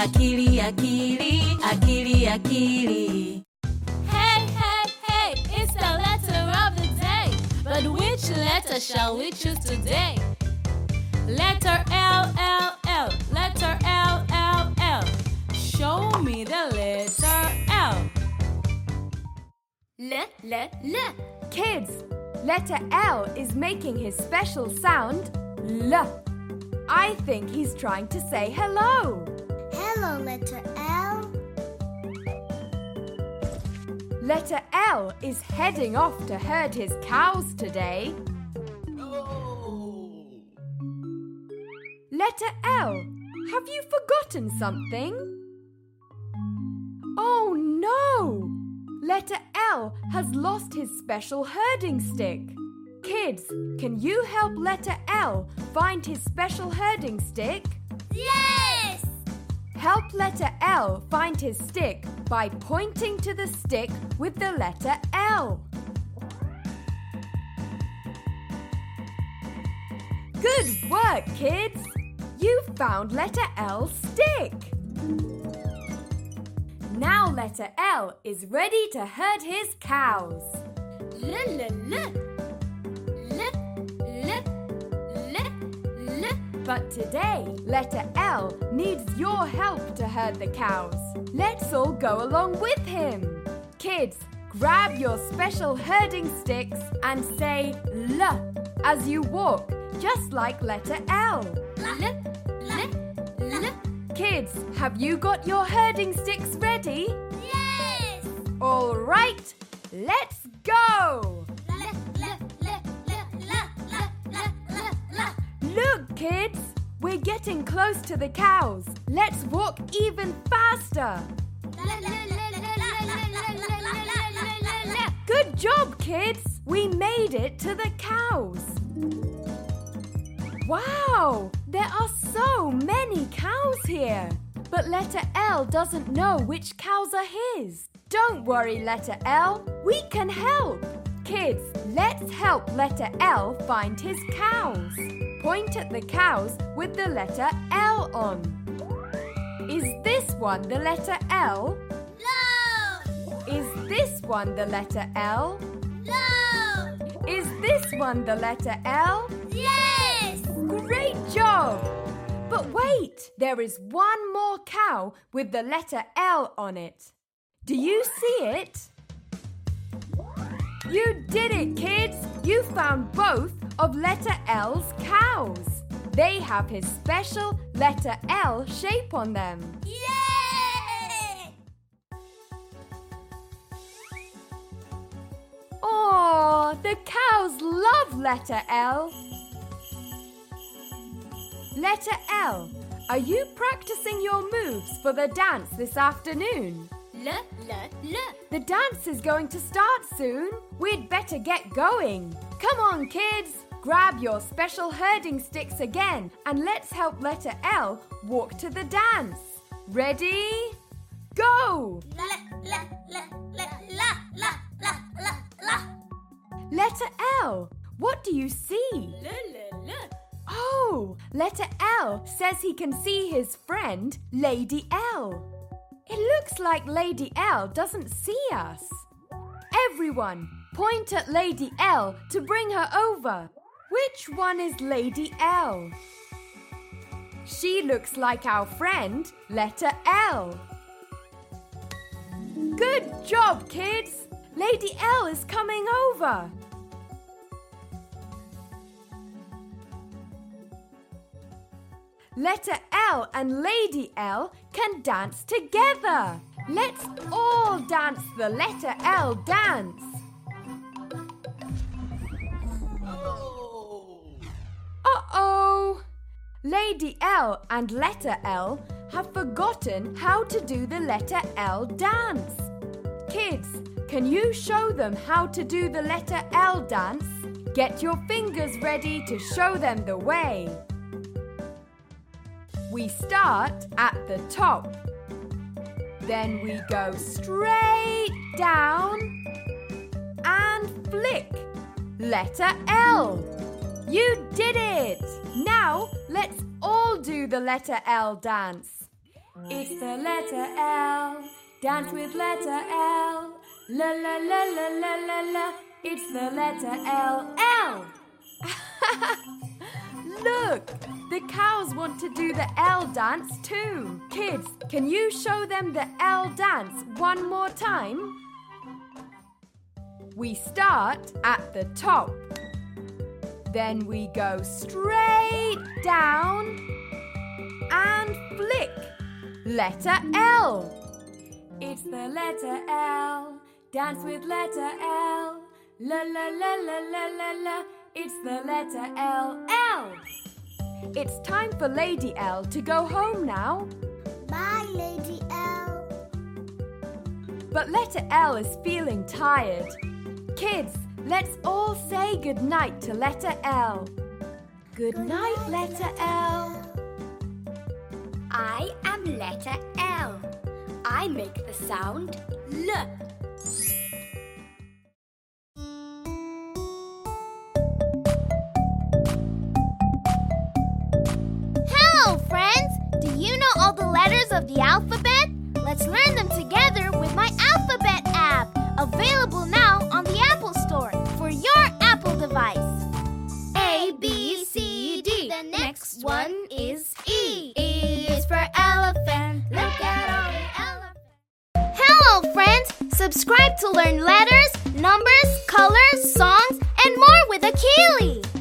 Akili, akili, akili, akili. Hey, hey, hey, it's the letter of the day. But which letter shall we choose today? Letter L, L, L. Letter L, L, L. Show me the letter L. L, L, L. Kids, letter L is making his special sound L. I think he's trying to say hello. Hello, letter L. Letter L is heading off to herd his cows today. Oh. Letter L, have you forgotten something? Oh no! Letter L has lost his special herding stick. Kids, can you help letter L find his special herding stick? Yes! Help letter L find his stick by pointing to the stick with the letter L. Good work, kids! You found letter L's stick! Now letter L is ready to herd his cows. But today, letter L needs your help to herd the cows. Let's all go along with him. Kids, grab your special herding sticks and say L as you walk, just like letter L. L, L, L. Kids, have you got your herding sticks ready? Yes! All right, let's go! Kids, we're getting close to the cows. Let's walk even faster. Good job, kids! We made it to the cows. Wow! There are so many cows here. But letter L doesn't know which cows are his. Don't worry, letter L. We can help. Kids, let's help letter L find his cows. Point at the cows with the letter L on. Is this one the letter L? No! Is this one the letter L? No! Is this one the letter L? Yes! Great job! But wait, there is one more cow with the letter L on it. Do you see it? You did it, kids! You found both of letter L's cows. They have his special letter L shape on them. Yay! Oh, the cows love letter L. Letter L, are you practicing your moves for the dance this afternoon? L, L, L. The dance is going to start soon. We'd better get going. Come on, kids. Grab your special herding sticks again and let's help letter L walk to the dance. Ready? Go! La, la, la, la, la, la, la, la, la. Letter L, what do you see? L, L, L. Oh, letter L says he can see his friend, Lady L. It looks like Lady L doesn't see us. Everyone, point at Lady L to bring her over. Which one is Lady L? She looks like our friend, letter L. Good job, kids! Lady L is coming over. Letter L and Lady L can dance together. Let's all dance the letter L dance. Uh oh! Lady L and letter L have forgotten how to do the letter L dance. Kids, can you show them how to do the letter L dance? Get your fingers ready to show them the way. We start at the top. Then we go straight down and flick. Letter L. You did it! Now let's all do the letter L dance. It's the letter L. Dance with letter L. La la la la la la la. It's the letter L. L. Look, the cows want to do the L dance too. Kids, can you show them the L dance one more time? We start at the top. Then we go straight down and flick. Letter L. It's the letter L. Dance with letter L. La la la la la la la. It's the letter L. L. It's time for Lady L to go home now. Bye, Lady L. But letter L is feeling tired. Kids, let's all say good night to letter L. Good night, letter L. I am letter L. I make the sound L. of the alphabet? Let's learn them together with my alphabet app, available now on the Apple Store for your Apple device. A, B, C, D. The next one is E. E is for elephant. Look at all the elephants. Hello, friends! Subscribe to learn letters, numbers, colors, songs, and more with Akili.